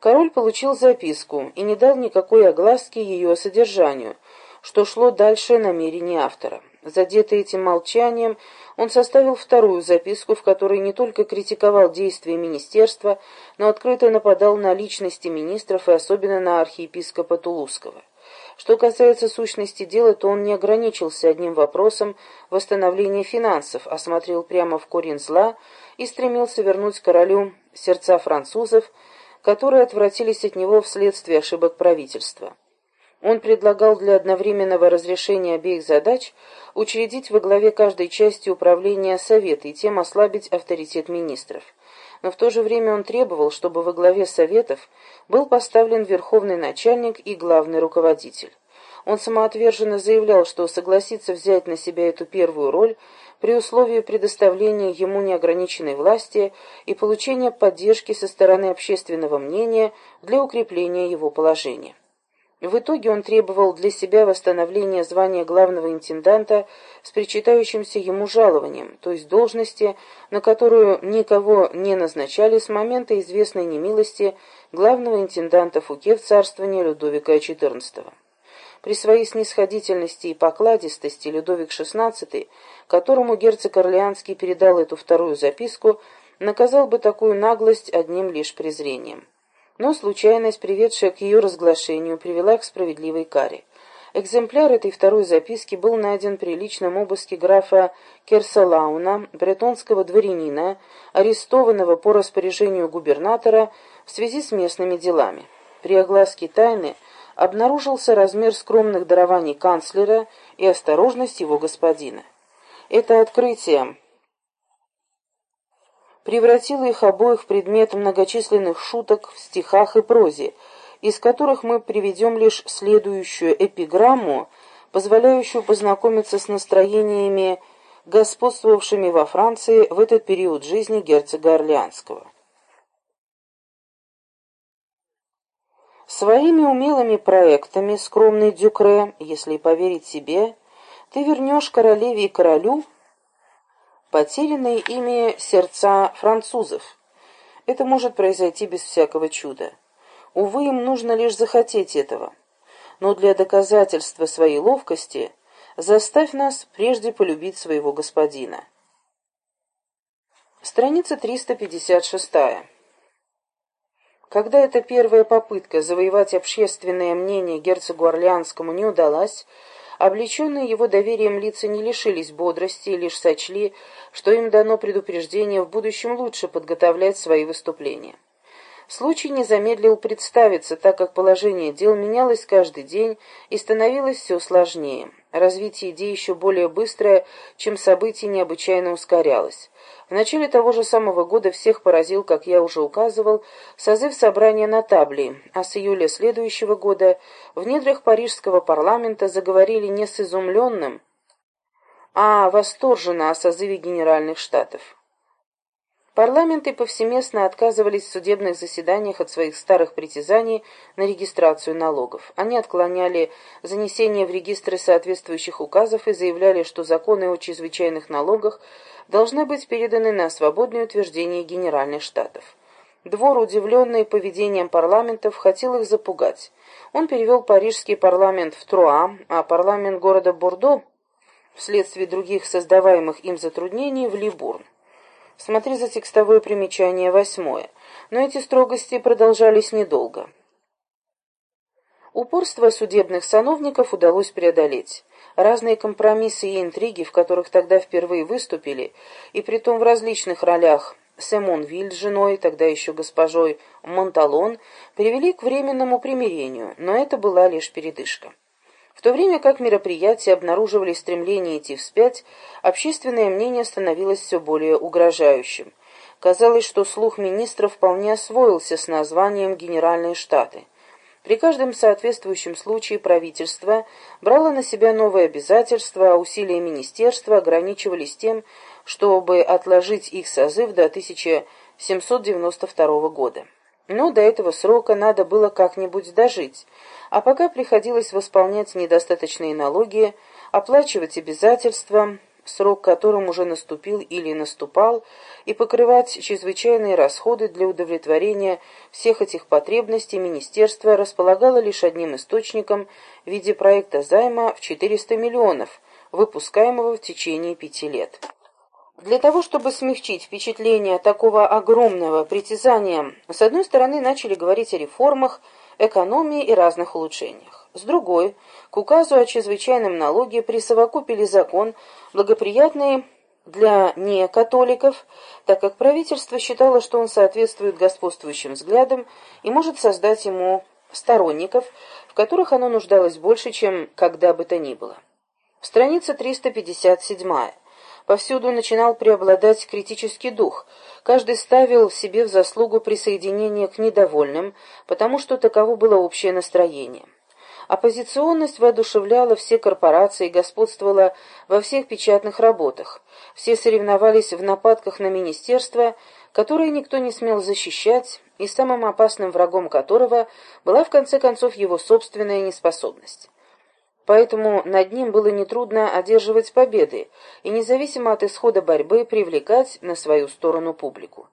Король получил записку и не дал никакой огласки ее содержанию, что шло дальше намерений автора. Задетый этим молчанием, он составил вторую записку, в которой не только критиковал действия министерства, но открыто нападал на личности министров и особенно на архиепископа Тулузского. Что касается сущности дела, то он не ограничился одним вопросом восстановления финансов, а смотрел прямо в корень зла и стремился вернуть королю сердца французов, которые отвратились от него вследствие ошибок правительства. Он предлагал для одновременного разрешения обеих задач учредить во главе каждой части управления Совета и тем ослабить авторитет министров. Но в то же время он требовал, чтобы во главе Советов был поставлен верховный начальник и главный руководитель. Он самоотверженно заявлял, что согласится взять на себя эту первую роль при условии предоставления ему неограниченной власти и получения поддержки со стороны общественного мнения для укрепления его положения. В итоге он требовал для себя восстановления звания главного интенданта с причитающимся ему жалованием, то есть должности, на которую никого не назначали с момента известной немилости главного интенданта Фуке в царствовании Людовика XIV. При своей снисходительности и покладистости Людовик XVI, которому герцог Орлеанский передал эту вторую записку, наказал бы такую наглость одним лишь презрением. Но случайность, приведшая к ее разглашению, привела к справедливой каре. Экземпляр этой второй записки был найден при личном обыске графа Керсалауна, бретонского дворянина, арестованного по распоряжению губернатора в связи с местными делами. При огласке тайны обнаружился размер скромных дарований канцлера и осторожность его господина. Это открытие превратила их обоих в предмет многочисленных шуток в стихах и прозе, из которых мы приведем лишь следующую эпиграмму, позволяющую познакомиться с настроениями, господствовавшими во Франции в этот период жизни герцога Орлеанского. Своими умелыми проектами, скромный Дюкре, если поверить себе, ты вернешь королеве и королю потерянные ими сердца французов. Это может произойти без всякого чуда. Увы, им нужно лишь захотеть этого. Но для доказательства своей ловкости заставь нас прежде полюбить своего господина. Страница 356. Когда эта первая попытка завоевать общественное мнение герцогу Орлеанскому не удалась, Облеченные его доверием лица не лишились бодрости и лишь сочли, что им дано предупреждение в будущем лучше подготовлять свои выступления. Случай не замедлил представиться, так как положение дел менялось каждый день и становилось все сложнее. Развитие идей еще более быстрое, чем событий необычайно ускорялось. В начале того же самого года всех поразил, как я уже указывал, созыв собрания на Таблии, а с июля следующего года в недрах парижского парламента заговорили не с изумленным, а восторженно о созыве Генеральных Штатов. Парламенты повсеместно отказывались в судебных заседаниях от своих старых притязаний на регистрацию налогов. Они отклоняли занесение в регистры соответствующих указов и заявляли, что законы о чрезвычайных налогах должны быть переданы на свободное утверждение Генеральных Штатов. Двор, удивленный поведением парламентов, хотел их запугать. Он перевел парижский парламент в Труа, а парламент города Бордо, вследствие других создаваемых им затруднений, в Либурн. Смотри за текстовое примечание восьмое. Но эти строгости продолжались недолго. Упорство судебных сановников удалось преодолеть. Разные компромиссы и интриги, в которых тогда впервые выступили, и притом в различных ролях Семон Виль с женой, тогда еще госпожой Монталон, привели к временному примирению, но это была лишь передышка. В то время как мероприятия обнаруживали стремление идти вспять, общественное мнение становилось все более угрожающим. Казалось, что слух министра вполне освоился с названием «Генеральные Штаты». При каждом соответствующем случае правительство брало на себя новые обязательства, а усилия министерства ограничивались тем, чтобы отложить их созыв до 1792 года. Но до этого срока надо было как-нибудь дожить, а пока приходилось восполнять недостаточные налоги, оплачивать обязательства, срок которым уже наступил или наступал, и покрывать чрезвычайные расходы для удовлетворения всех этих потребностей министерство располагало лишь одним источником в виде проекта займа в 400 миллионов, выпускаемого в течение пяти лет. Для того, чтобы смягчить впечатление такого огромного притязания, с одной стороны начали говорить о реформах, экономии и разных улучшениях. С другой, к указу о чрезвычайном налоге присовокупили закон, благоприятный для некатоликов, так как правительство считало, что он соответствует господствующим взглядам и может создать ему сторонников, в которых оно нуждалось больше, чем когда бы то ни было. Страница 357. Повсюду начинал преобладать критический дух. Каждый ставил себе в заслугу присоединение к недовольным, потому что таково было общее настроение. Оппозиционность воодушевляла все корпорации и господствовала во всех печатных работах. Все соревновались в нападках на министерство, которое никто не смел защищать, и самым опасным врагом которого была в конце концов его собственная неспособность. Поэтому над ним было нетрудно одерживать победы и независимо от исхода борьбы привлекать на свою сторону публику.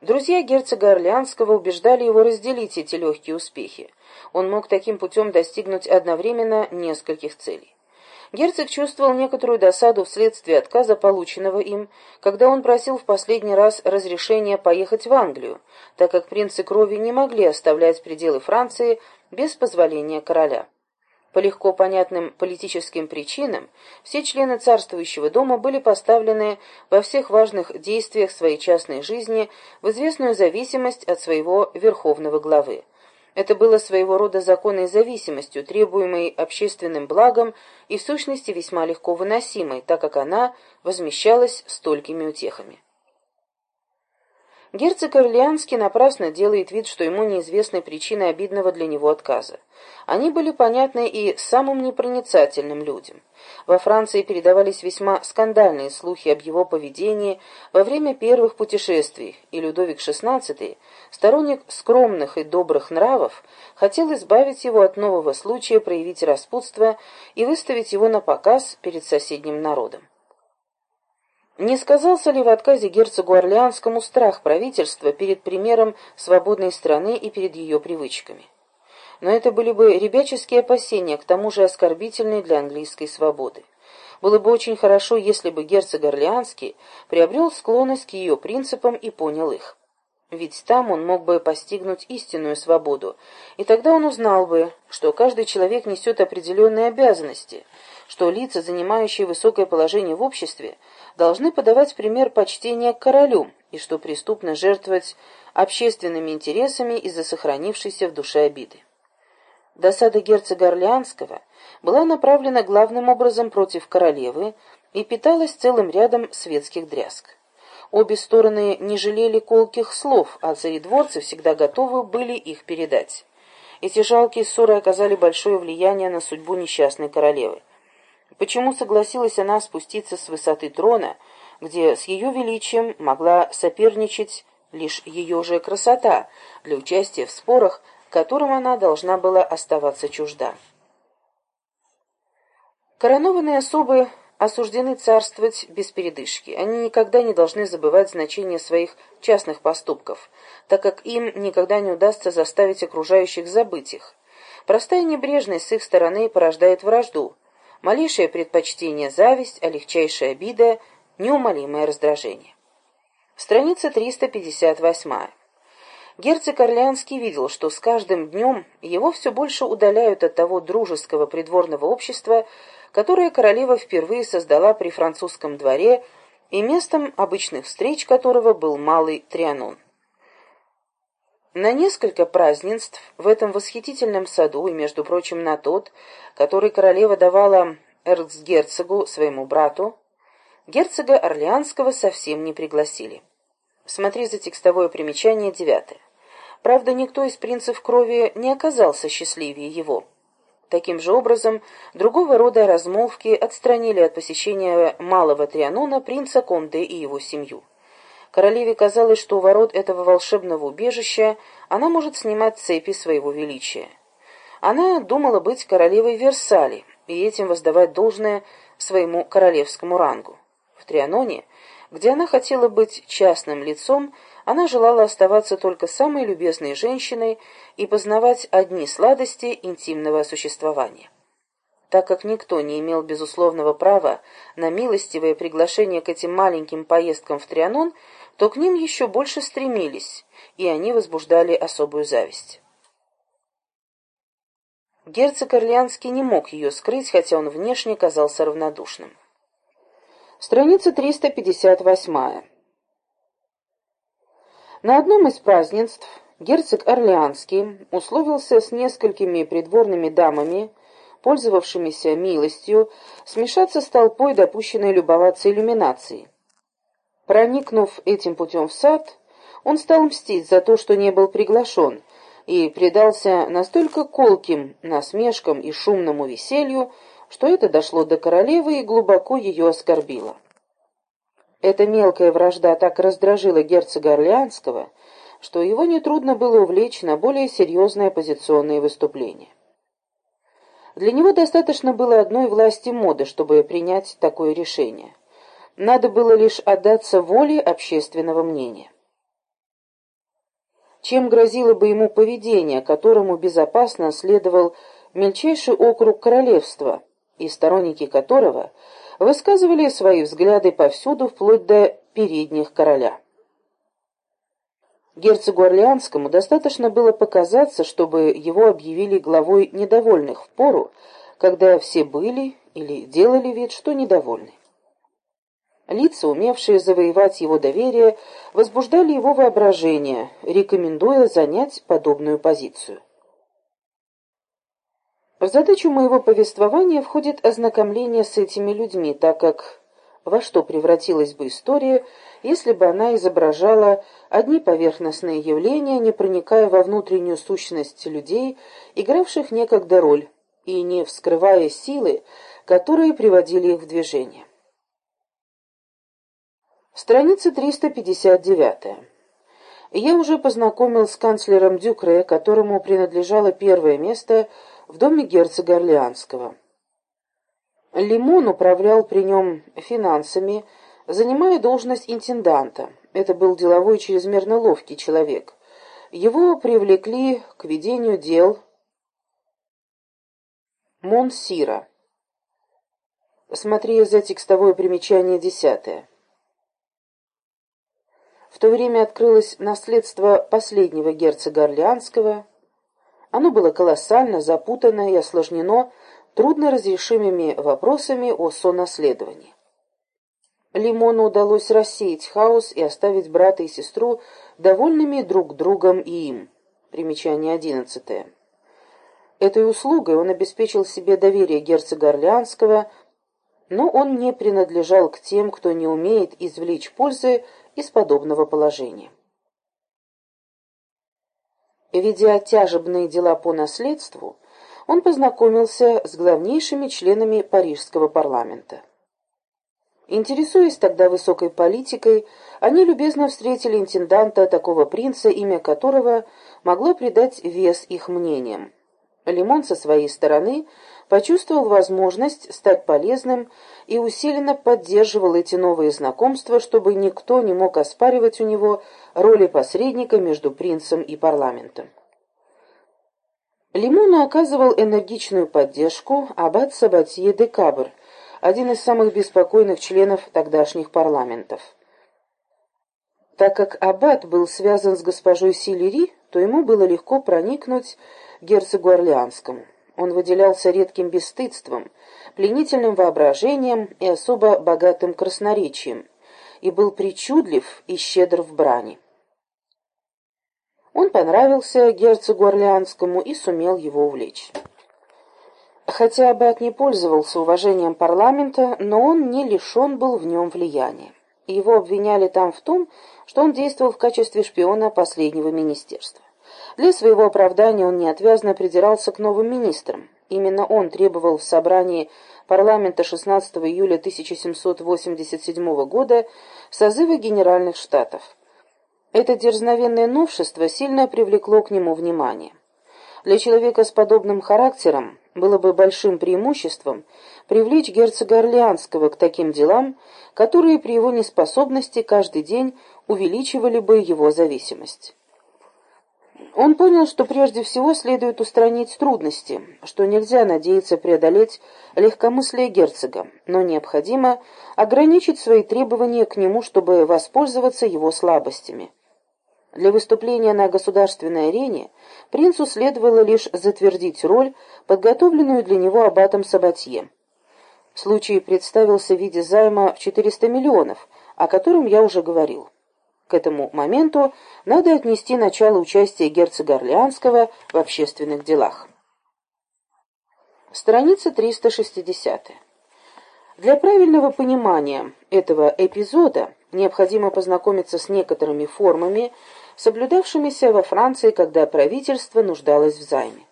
Друзья герцога Орлеанского убеждали его разделить эти легкие успехи. Он мог таким путем достигнуть одновременно нескольких целей. Герцог чувствовал некоторую досаду вследствие отказа, полученного им, когда он просил в последний раз разрешения поехать в Англию, так как принцы крови не могли оставлять пределы Франции без позволения короля. По легко понятным политическим причинам все члены царствующего дома были поставлены во всех важных действиях своей частной жизни в известную зависимость от своего верховного главы. Это было своего рода законной зависимостью, требуемой общественным благом и в сущности весьма легко выносимой, так как она возмещалась столькими утехами. Герцог Орлеанский напрасно делает вид, что ему неизвестны причины обидного для него отказа. Они были понятны и самым непроницательным людям. Во Франции передавались весьма скандальные слухи об его поведении во время первых путешествий, и Людовик XVI, сторонник скромных и добрых нравов, хотел избавить его от нового случая проявить распутство и выставить его на показ перед соседним народом. Не сказался ли в отказе герцогу Орлеанскому страх правительства перед примером свободной страны и перед ее привычками? Но это были бы ребяческие опасения, к тому же оскорбительные для английской свободы. Было бы очень хорошо, если бы герцог Орлеанский приобрел склонность к ее принципам и понял их. Ведь там он мог бы постигнуть истинную свободу, и тогда он узнал бы, что каждый человек несет определенные обязанности, что лица, занимающие высокое положение в обществе, должны подавать пример почтения к королю, и что преступно жертвовать общественными интересами из-за сохранившейся в душе обиды. Досада герцога Орлеанского была направлена главным образом против королевы и питалась целым рядом светских дрязг. Обе стороны не жалели колких слов, а царедворцы всегда готовы были их передать. Эти жалкие ссоры оказали большое влияние на судьбу несчастной королевы. Почему согласилась она спуститься с высоты трона, где с ее величием могла соперничать лишь ее же красота для участия в спорах, которым она должна была оставаться чужда. Коронованные особы осуждены царствовать без передышки. Они никогда не должны забывать значение своих частных поступков, так как им никогда не удастся заставить окружающих забыть их. Простая небрежность с их стороны порождает вражду, малейшее предпочтение – зависть, а легчайшая обида – неумолимое раздражение. Страница 358. Герцог Орлеанский видел, что с каждым днем его все больше удаляют от того дружеского придворного общества, которое королева впервые создала при французском дворе и местом обычных встреч которого был Малый Трианон. На несколько празднеств в этом восхитительном саду, и, между прочим, на тот, который королева давала эрцгерцогу, своему брату, герцога Орлеанского совсем не пригласили. Смотри за текстовое примечание девятое. Правда, никто из принцев крови не оказался счастливее его. Таким же образом, другого рода размолвки отстранили от посещения малого Трианона принца Конде и его семью. Королеве казалось, что у ворот этого волшебного убежища она может снимать цепи своего величия. Она думала быть королевой Версали и этим воздавать должное своему королевскому рангу. В Трианоне, где она хотела быть частным лицом, она желала оставаться только самой любезной женщиной и познавать одни сладости интимного существования. Так как никто не имел безусловного права на милостивое приглашение к этим маленьким поездкам в Трианон, то к ним еще больше стремились, и они возбуждали особую зависть. Герцог Орлеанский не мог ее скрыть, хотя он внешне казался равнодушным. Страница 358. На одном из празднеств герцог Орлеанский условился с несколькими придворными дамами, пользовавшимися милостью, смешаться с толпой, допущенной любоваться иллюминацией. Проникнув этим путем в сад, он стал мстить за то, что не был приглашен, и предался настолько колким насмешкам и шумному веселью, что это дошло до королевы и глубоко ее оскорбило. Эта мелкая вражда так раздражила герцога Орлеанского, что его нетрудно было увлечь на более серьезные оппозиционные выступления. Для него достаточно было одной власти моды, чтобы принять такое решение. Надо было лишь отдаться воле общественного мнения. Чем грозило бы ему поведение, которому безопасно следовал мельчайший округ королевства, и сторонники которого – высказывали свои взгляды повсюду, вплоть до передних короля. Герцогу Орлеанскому достаточно было показаться, чтобы его объявили главой недовольных в пору, когда все были или делали вид, что недовольны. Лица, умевшие завоевать его доверие, возбуждали его воображение, рекомендуя занять подобную позицию. В задачу моего повествования входит ознакомление с этими людьми, так как во что превратилась бы история, если бы она изображала одни поверхностные явления, не проникая во внутреннюю сущность людей, игравших некогда роль, и не вскрывая силы, которые приводили их в движение. Страница 359. Я уже познакомил с канцлером Дюкре, которому принадлежало первое место – в доме герцога Орлеанского. Лимон управлял при нем финансами, занимая должность интенданта. Это был деловой чрезмерно ловкий человек. Его привлекли к ведению дел Монсира. Смотри за текстовое примечание десятое. В то время открылось наследство последнего герцога Орлеанского, оно было колоссально, запутано и осложнено трудноразрешимыми вопросами о сонаследовании. Лимону удалось рассеять хаос и оставить брата и сестру довольными друг другом и им. Примечание одиннадцатое. Этой услугой он обеспечил себе доверие герцога Орлеанского, но он не принадлежал к тем, кто не умеет извлечь пользы из подобного положения. Ведя тяжебные дела по наследству, он познакомился с главнейшими членами парижского парламента. Интересуясь тогда высокой политикой, они любезно встретили интенданта такого принца, имя которого могло придать вес их мнениям. Лимон со своей стороны почувствовал возможность стать полезным и усиленно поддерживал эти новые знакомства, чтобы никто не мог оспаривать у него роли посредника между принцем и парламентом. Лимону оказывал энергичную поддержку аббат Сабатье де Кабр, один из самых беспокойных членов тогдашних парламентов. Так как аббат был связан с госпожой Силери, то ему было легко проникнуть герцогу Орлеанскому. Он выделялся редким бесстыдством, пленительным воображением и особо богатым красноречием, и был причудлив и щедр в брани. Он понравился герцогу Орлеанскому и сумел его увлечь. Хотя Аббат не пользовался уважением парламента, но он не лишен был в нем влияния. Его обвиняли там в том, что он действовал в качестве шпиона последнего министерства. Для своего оправдания он неотвязно придирался к новым министрам. Именно он требовал в собрании парламента 16 июля 1787 года созыва Генеральных Штатов. Это дерзновенное новшество сильно привлекло к нему внимание. Для человека с подобным характером было бы большим преимуществом привлечь герцога Орлеанского к таким делам, которые при его неспособности каждый день увеличивали бы его зависимость. Он понял, что прежде всего следует устранить трудности, что нельзя надеяться преодолеть легкомыслие герцога, но необходимо ограничить свои требования к нему, чтобы воспользоваться его слабостями. Для выступления на государственной арене принцу следовало лишь затвердить роль, подготовленную для него аббатом Сабатье. Случай представился в виде займа в 400 миллионов, о котором я уже говорил. К этому моменту надо отнести начало участия герцога Орлеанского в общественных делах. Страница 360. Для правильного понимания этого эпизода необходимо познакомиться с некоторыми формами, соблюдавшимися во Франции, когда правительство нуждалось в займе.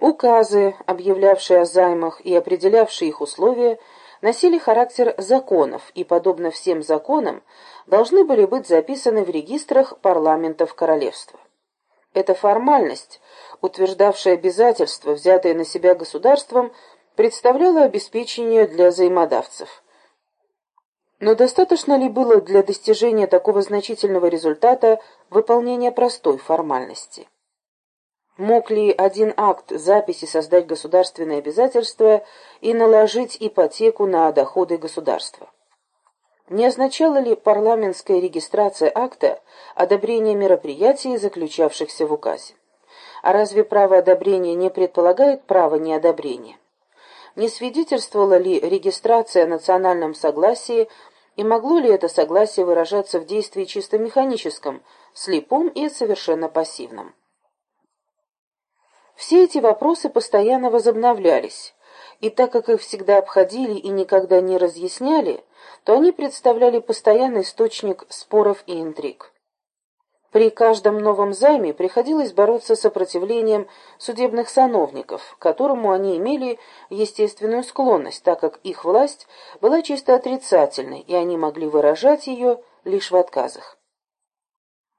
Указы, объявлявшие о займах и определявшие их условия, носили характер законов и, подобно всем законам, должны были быть записаны в регистрах парламентов королевства. Эта формальность, утверждавшая обязательства, взятые на себя государством, представляла обеспечение для взаимодавцев. Но достаточно ли было для достижения такого значительного результата выполнения простой формальности? Мог ли один акт записи создать государственные обязательства и наложить ипотеку на доходы государства? Не означала ли парламентская регистрация акта одобрение мероприятий, заключавшихся в указе? А разве право одобрения не предполагает право неодобрения? Не свидетельствовала ли регистрация о национальном согласии и могло ли это согласие выражаться в действии чисто механическом, слепом и совершенно пассивном? Все эти вопросы постоянно возобновлялись, и так как их всегда обходили и никогда не разъясняли, то они представляли постоянный источник споров и интриг. При каждом новом займе приходилось бороться с сопротивлением судебных сановников, к которому они имели естественную склонность, так как их власть была чисто отрицательной, и они могли выражать ее лишь в отказах.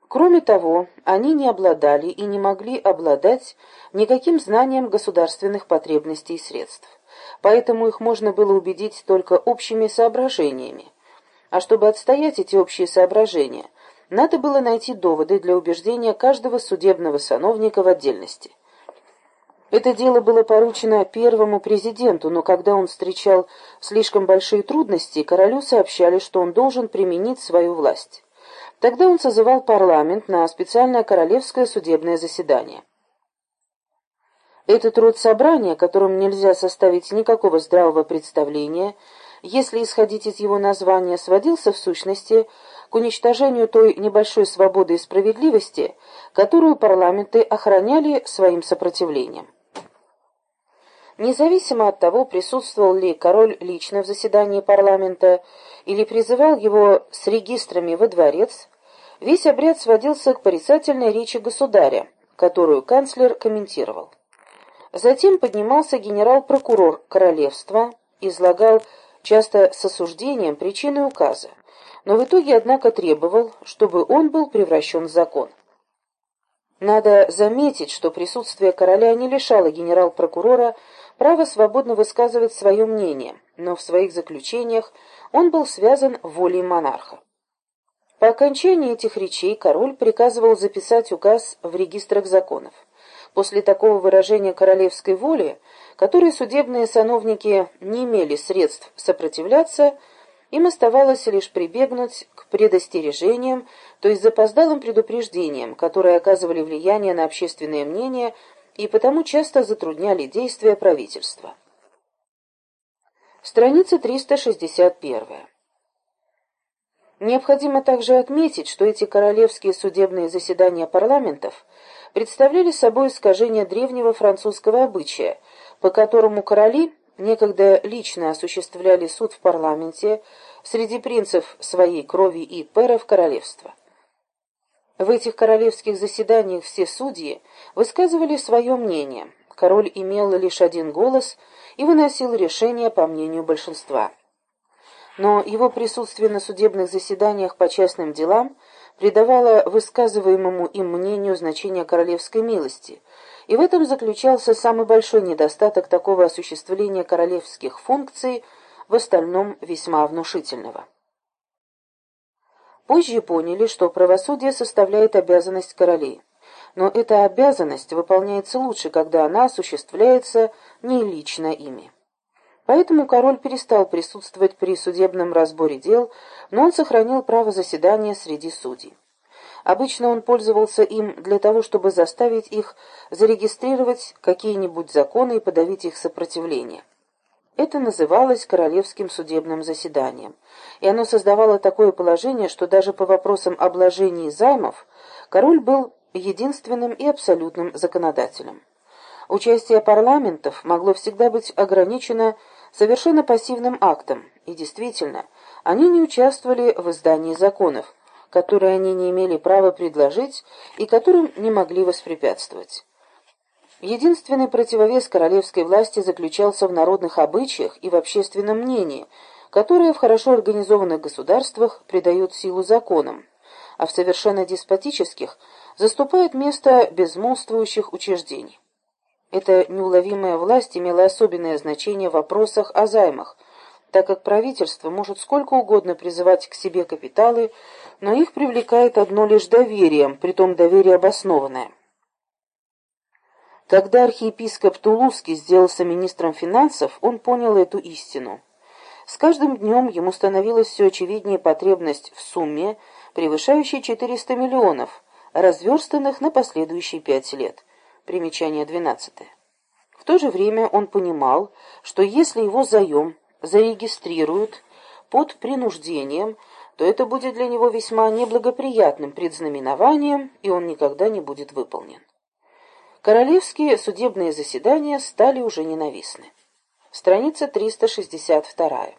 Кроме того, они не обладали и не могли обладать никаким знанием государственных потребностей и средств. Поэтому их можно было убедить только общими соображениями. А чтобы отстоять эти общие соображения, надо было найти доводы для убеждения каждого судебного сановника в отдельности. Это дело было поручено первому президенту, но когда он встречал слишком большие трудности, королю сообщали, что он должен применить свою власть. Тогда он созывал парламент на специальное королевское судебное заседание. Этот род собрания, которым нельзя составить никакого здравого представления, если исходить из его названия, сводился в сущности к уничтожению той небольшой свободы и справедливости, которую парламенты охраняли своим сопротивлением. Независимо от того, присутствовал ли король лично в заседании парламента или призывал его с регистрами во дворец, весь обряд сводился к порицательной речи государя, которую канцлер комментировал. Затем поднимался генерал-прокурор королевства, излагал часто с осуждением причины указа, но в итоге, однако, требовал, чтобы он был превращен в закон. Надо заметить, что присутствие короля не лишало генерал-прокурора право свободно высказывать свое мнение, но в своих заключениях он был связан волей монарха. По окончании этих речей король приказывал записать указ в регистрах законов. После такого выражения королевской воли, которой судебные сановники не имели средств сопротивляться, им оставалось лишь прибегнуть к предостережениям, то есть запоздалым предупреждениям, которые оказывали влияние на общественное мнение и потому часто затрудняли действия правительства. Страница 361. Необходимо также отметить, что эти королевские судебные заседания парламентов представляли собой искажение древнего французского обычая, по которому короли некогда лично осуществляли суд в парламенте среди принцев своей крови и пэров королевства. В этих королевских заседаниях все судьи высказывали свое мнение. Король имел лишь один голос и выносил решение по мнению большинства. Но его присутствие на судебных заседаниях по частным делам придавало высказываемому им мнению значение королевской милости, И в этом заключался самый большой недостаток такого осуществления королевских функций, в остальном весьма внушительного. Позже поняли, что правосудие составляет обязанность королей, но эта обязанность выполняется лучше, когда она осуществляется не лично ими. Поэтому король перестал присутствовать при судебном разборе дел, но он сохранил право заседания среди судей. Обычно он пользовался им для того, чтобы заставить их зарегистрировать какие-нибудь законы и подавить их сопротивление. Это называлось королевским судебным заседанием, и оно создавало такое положение, что даже по вопросам обложения займов король был единственным и абсолютным законодателем. Участие парламентов могло всегда быть ограничено совершенно пассивным актом, и действительно, они не участвовали в издании законов, которые они не имели права предложить и которым не могли воспрепятствовать. Единственный противовес королевской власти заключался в народных обычаях и в общественном мнении, которое в хорошо организованных государствах придает силу законам, а в совершенно деспотических заступает место безмолвствующих учреждений. Эта неуловимая власть имела особенное значение в вопросах о займах, так как правительство может сколько угодно призывать к себе капиталы, но их привлекает одно лишь доверие, притом доверие обоснованное. Когда архиепископ Тулузский сделался министром финансов, он понял эту истину. С каждым днем ему становилась все очевиднее потребность в сумме, превышающей 400 миллионов, разверстанных на последующие пять лет. Примечание 12. В то же время он понимал, что если его заем зарегистрируют под принуждением, то это будет для него весьма неблагоприятным предзнаменованием, и он никогда не будет выполнен. Королевские судебные заседания стали уже ненавистны. Страница 362.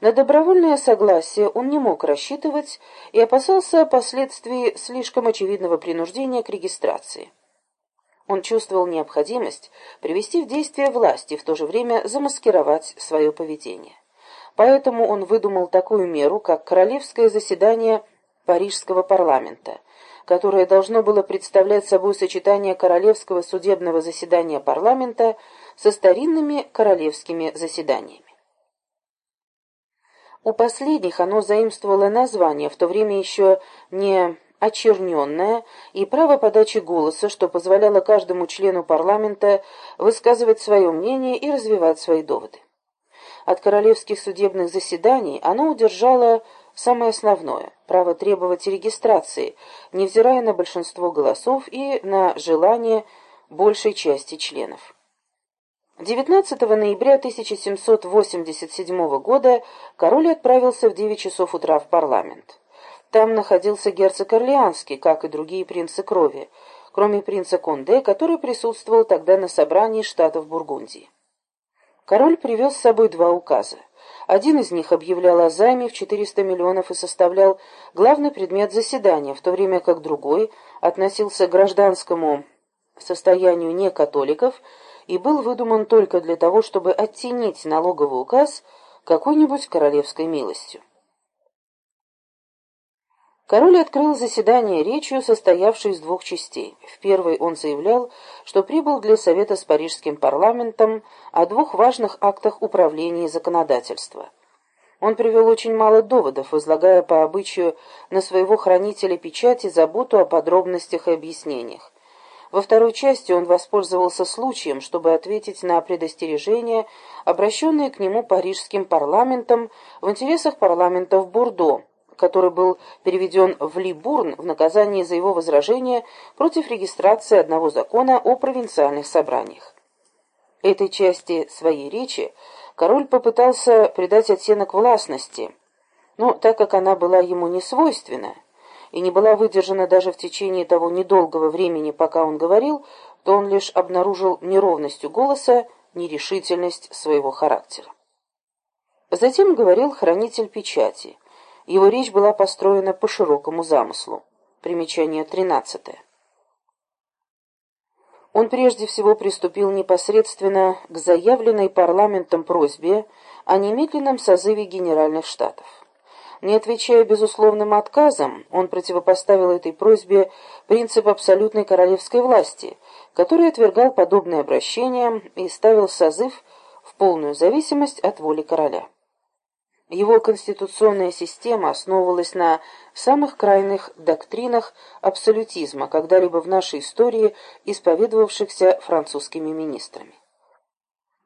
На добровольное согласие он не мог рассчитывать и опасался последствий слишком очевидного принуждения к регистрации. Он чувствовал необходимость привести в действие власть и в то же время замаскировать свое поведение. Поэтому он выдумал такую меру, как королевское заседание Парижского парламента, которое должно было представлять собой сочетание королевского судебного заседания парламента со старинными королевскими заседаниями. У последних оно заимствовало название, в то время еще не очерненное, и право подачи голоса, что позволяло каждому члену парламента высказывать свое мнение и развивать свои доводы. От королевских судебных заседаний оно удержало самое основное – право требовать регистрации, невзирая на большинство голосов и на желание большей части членов. 19 ноября 1787 года король отправился в 9 часов утра в парламент. Там находился герцог Орлеанский, как и другие принцы крови, кроме принца Конде, который присутствовал тогда на собрании штатов Бургундии. Король привез с собой два указа. Один из них объявлял о займе в 400 миллионов и составлял главный предмет заседания, в то время как другой относился к гражданскому состоянию некатоликов и был выдуман только для того, чтобы оттенить налоговый указ какой-нибудь королевской милостью. Король открыл заседание речью, состоявшей из двух частей. В первой он заявлял, что прибыл для совета с парижским парламентом о двух важных актах управления и законодательства. Он привел очень мало доводов, излагая по обычаю на своего хранителя печати заботу о подробностях и объяснениях. Во второй части он воспользовался случаем, чтобы ответить на предостережения, обращенные к нему парижским парламентом в интересах парламентов Бурдо, который был переведен в Либурн в наказание за его возражение против регистрации одного закона о провинциальных собраниях. Этой части своей речи король попытался придать оттенок властности, но так как она была ему не свойственна и не была выдержана даже в течение того недолгого времени, пока он говорил, то он лишь обнаружил неровностью голоса нерешительность своего характера. Затем говорил хранитель печати – его речь была построена по широкому замыслу. Примечание 13. Он прежде всего приступил непосредственно к заявленной парламентом просьбе о немедленном созыве Генеральных Штатов. Не отвечая безусловным отказом, он противопоставил этой просьбе принцип абсолютной королевской власти, который отвергал подобные обращения и ставил созыв в полную зависимость от воли короля. Его конституционная система основывалась на самых крайних доктринах абсолютизма, когда-либо в нашей истории исповедовавшихся французскими министрами.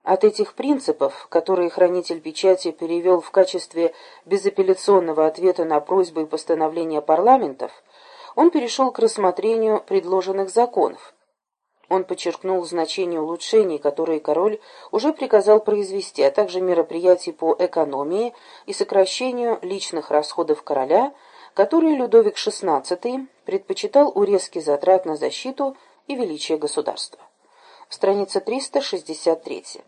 От этих принципов, которые хранитель печати перевел в качестве безапелляционного ответа на просьбы и постановления парламентов, он перешел к рассмотрению предложенных законов. Он подчеркнул значение улучшений, которые король уже приказал произвести, а также мероприятий по экономии и сокращению личных расходов короля, которые Людовик XVI предпочитал урезки затрат на защиту и величие государства. Страница 363.